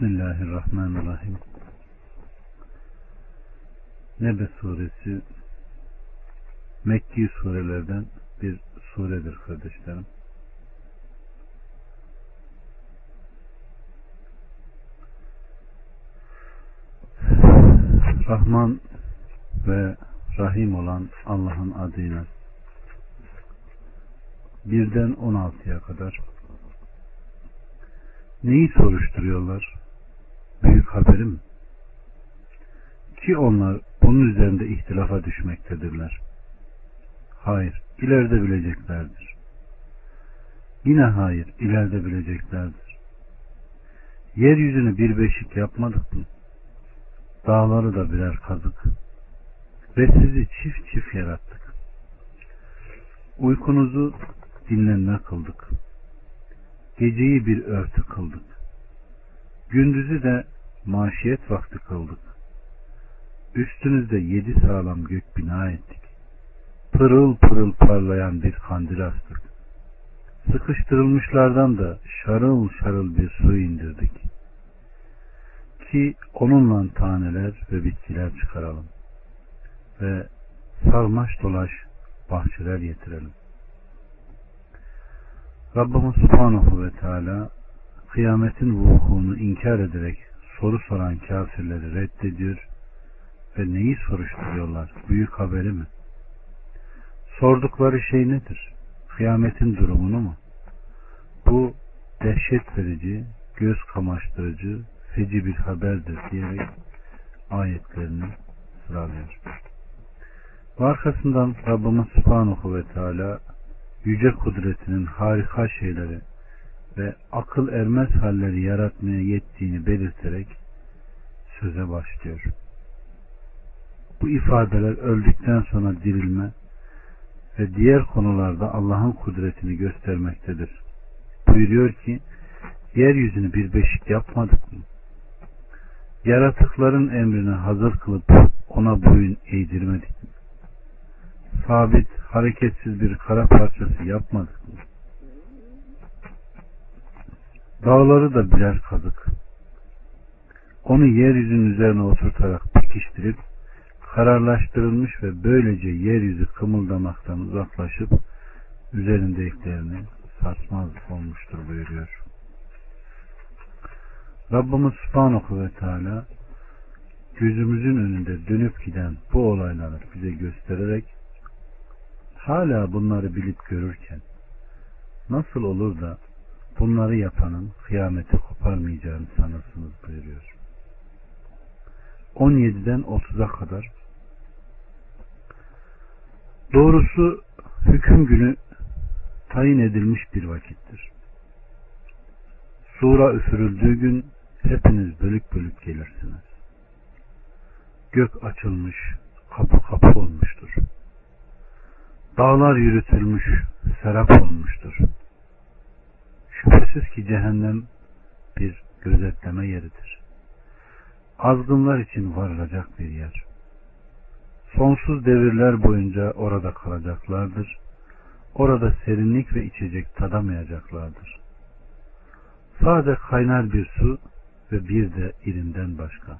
Bismillahirrahmanirrahim. Nebe suresi Mekki surelerden bir suredir kardeşlerim. Rahman ve Rahim olan Allah'ın adıyla birden 16'ya kadar neyi soruşturuyorlar? Haberim ki onlar bunun üzerinde ihtilafa düşmektedirler. Hayır, ileride bileceklerdir. Yine hayır, ileride bileceklerdir. Yeryüzünü bir beşik yapmadık mı? Dağları da birer kazık. Ve sizi çift çift yarattık. Uykunuzu dinlenme kıldık. Geceyi bir örtü kıldık. Gündüzü de maşiyet vakti kıldık. Üstünüzde yedi sağlam gök bina ettik. Pırıl pırıl parlayan bir kandil astık. Sıkıştırılmışlardan da şarıl şarıl bir su indirdik. Ki onunla taneler ve bitkiler çıkaralım. Ve sarmaş dolaş bahçeler getirelim. Rabbimiz Subhanahu ve Teala kıyametin vukuunu inkar ederek soru soran kafirleri reddediyor ve neyi soruşturuyorlar? Büyük haberi mi? Sordukları şey nedir? Kıyametin durumunu mu? Bu dehşet verici, göz kamaştırıcı, feci bir haberdir diyerek ayetlerini sıralıyor. Ve arkasından Rabbimiz Subhanahu ve Teala yüce kudretinin harika şeyleri ve akıl ermez halleri yaratmaya yettiğini belirterek söze başlıyor. Bu ifadeler öldükten sonra dirilme ve diğer konularda Allah'ın kudretini göstermektedir. Buyuruyor ki, yeryüzünü bir beşik yapmadık mı? Yaratıkların emrine hazır kılıp ona boyun eğdirmedik mi? Sabit, hareketsiz bir kara parçası yapmadık mı? Dağları da birer kazık. Onu yeryüzünün üzerine oturtarak pekiştirip kararlaştırılmış ve böylece yeryüzü kımıldamaktan uzaklaşıp üzerindekilerini sarsmaz olmuştur buyuruyor. Rabbimiz Subhanahu ve Teala gözümüzün önünde dönüp giden bu olayları bize göstererek hala bunları bilip görürken nasıl olur da bunları yapanın kıyameti koparmayacağını sanırsınız buyuruyor. 17'den 30'a kadar Doğrusu hüküm günü tayin edilmiş bir vakittir. Sura üfürüldüğü gün hepiniz bölük bölük gelirsiniz. Gök açılmış, kapı kapı olmuştur. Dağlar yürütülmüş, serap olmuştur. Şüphesiz ki cehennem bir gözetleme yeridir. Azgınlar için varılacak bir yer. Sonsuz devirler boyunca orada kalacaklardır. Orada serinlik ve içecek tadamayacaklardır. Sade kaynar bir su ve bir de irinden başka.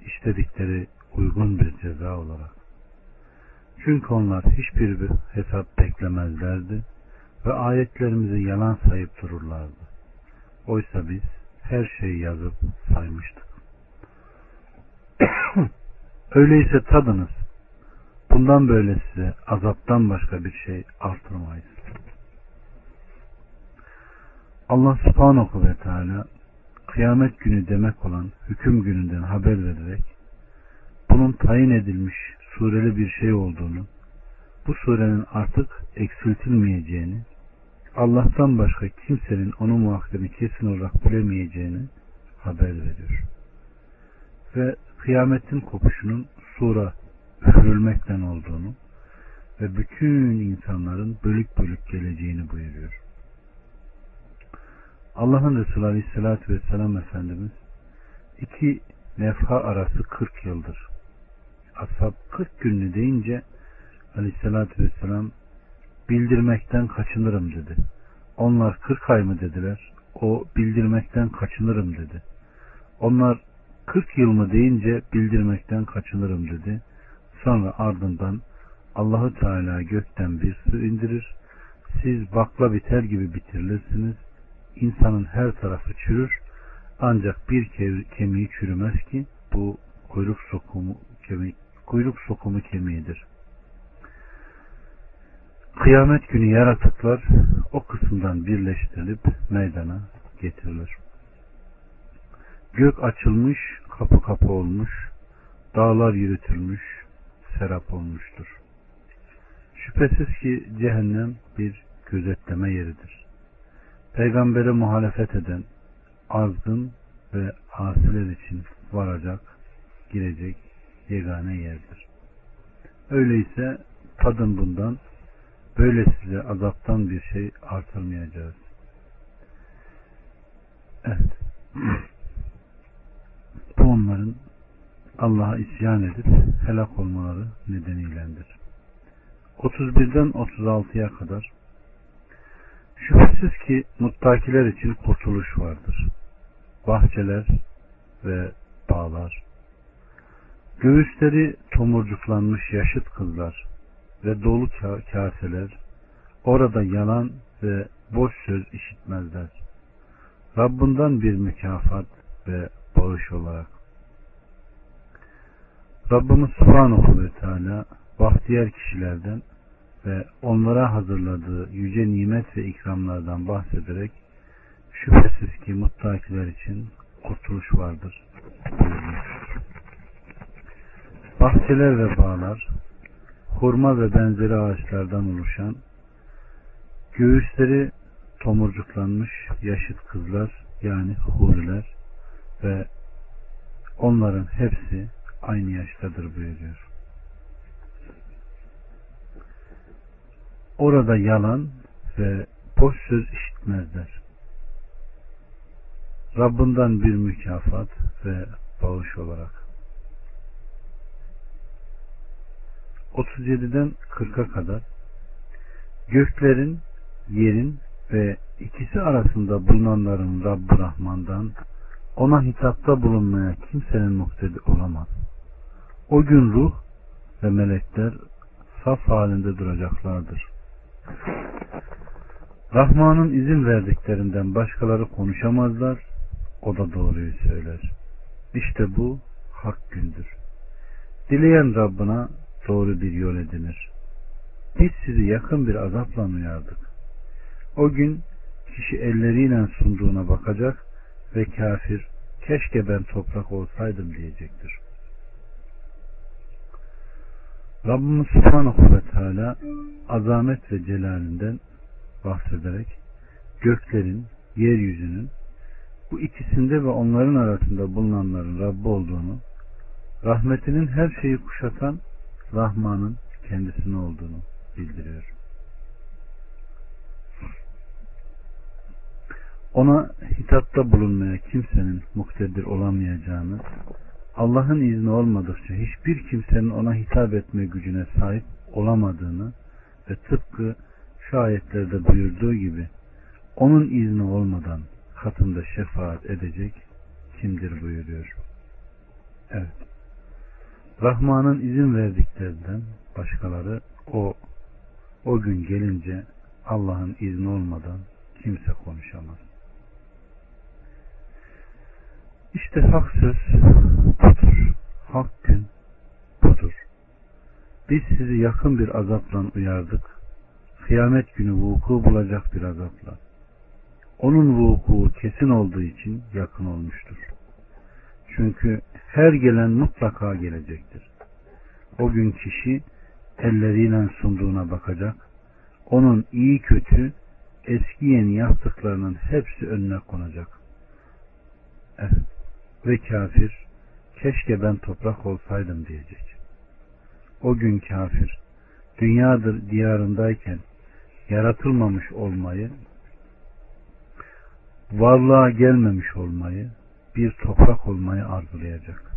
İstedikleri uygun bir ceza olarak. Çünkü onlar hiçbir hesap beklemezlerdi ve ayetlerimizi yalan sayıp dururlardı. Oysa biz her şeyi yazıp saymıştık. Öyleyse tadınız. Bundan böyle size azaptan başka bir şey artırmayız. Allah subhanahu ve teala kıyamet günü demek olan hüküm gününden haber vererek bunun tayin edilmiş sureli bir şey olduğunu, bu surenin artık eksiltilmeyeceğini, Allah'tan başka kimsenin onun vaktini kesin olarak bilemeyeceğini haber veriyor. Ve kıyametin kopuşunun sura üfürülmekten olduğunu ve bütün insanların bölük bölük geleceğini buyuruyor. Allah'ın Resulü Aleyhisselatü Vesselam Efendimiz iki nefha arası 40 yıldır. Ashab 40 günlü deyince Aleyhisselatü Vesselam bildirmekten kaçınırım dedi. Onlar 40 ay mı dediler? o bildirmekten kaçınırım dedi. Onlar 40 yıl mı deyince bildirmekten kaçınırım dedi. Sonra ardından Allahu Teala gökten bir su indirir. Siz bakla biter gibi bitirilirsiniz. İnsanın her tarafı çürür. Ancak bir kemiği çürümez ki bu kuyruk sokumu kemik, kuyruk sokumu kemiğidir. Kıyamet günü yaratıklar o kısımdan birleştirilip meydana getirilir. Gök açılmış, kapı kapı olmuş, dağlar yürütülmüş, serap olmuştur. Şüphesiz ki cehennem bir gözetleme yeridir. Peygambere muhalefet eden, azgın ve asiler için varacak, girecek yegane yerdir. Öyleyse tadın bundan, böyle size azaptan bir şey artırmayacağız. Evet. Bu onların Allah'a isyan edip helak olmaları nedeniylendir. 31'den 36'ya kadar Şüphesiz ki muttakiler için kurtuluş vardır. Bahçeler ve bağlar, göğüsleri tomurcuklanmış yaşıt kızlar ve dolu kaseler, orada yalan ve boş söz işitmezler. Rabbinden bir mükafat ve bağış olarak. Rabbimiz Subhanahu ve Teala bahtiyar kişilerden ve onlara hazırladığı yüce nimet ve ikramlardan bahsederek şüphesiz ki muttakiler için kurtuluş vardır Bahçeler ve bağlar, hurma ve benzeri ağaçlardan oluşan, göğüsleri tomurcuklanmış yaşıt kızlar yani huriler ve onların hepsi aynı yaştadır buyuruyor. Orada yalan ve boş söz işitmezler. Rabbinden bir mükafat ve bağış olarak. 37'den 40'a kadar göklerin, yerin ve ikisi arasında bulunanların Rabb-ı Rahman'dan ona hitapta bulunmaya kimsenin muhtedi olamaz. O gün ruh ve melekler saf halinde duracaklardır. Rahman'ın izin verdiklerinden başkaları konuşamazlar. O da doğruyu söyler. İşte bu hak gündür. Dileyen Rabbına doğru bir yol edinir. Biz sizi yakın bir azapla uyardık. O gün kişi elleriyle sunduğuna bakacak ve kafir keşke ben toprak olsaydım diyecektir. Rabbimiz Subhanahu ve Teala azamet ve celalinden bahsederek göklerin, yeryüzünün bu ikisinde ve onların arasında bulunanların Rabbi olduğunu, rahmetinin her şeyi kuşatan Rahman'ın kendisine olduğunu bildiriyor. Ona hitapta bulunmaya kimsenin muktedir olamayacağını Allah'ın izni olmadıkça hiçbir kimsenin ona hitap etme gücüne sahip olamadığını ve tıpkı şu ayetlerde buyurduğu gibi onun izni olmadan katında şefaat edecek kimdir buyuruyor. Evet. Rahman'ın izin verdiklerinden başkaları o o gün gelince Allah'ın izni olmadan kimse konuşamaz. İşte hak söz budur. Hak gün budur. Biz sizi yakın bir azapla uyardık. Kıyamet günü vuku bulacak bir azapla. Onun vuku kesin olduğu için yakın olmuştur. Çünkü her gelen mutlaka gelecektir. O gün kişi elleriyle sunduğuna bakacak. Onun iyi kötü eski yeni yaptıklarının hepsi önüne konacak. Evet. Ve kafir keşke ben toprak olsaydım diyecek. O gün kafir dünyadır diyarındayken yaratılmamış olmayı varlığa gelmemiş olmayı bir toprak olmayı arzulayacak.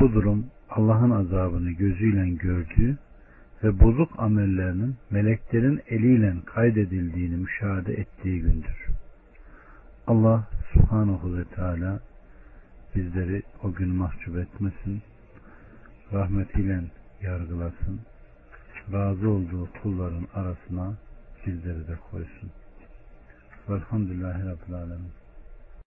Bu durum Allah'ın azabını gözüyle gördüğü ve bozuk amellerinin meleklerin eliyle kaydedildiğini müşahede ettiği gündür. Allah subhanahu ve teala bizleri o gün mahcup etmesin. Rahmetiyle yargılasın. Razı olduğu kulların arasına bizleri de koysun. Velhamdülillahi Rabbil Alemin.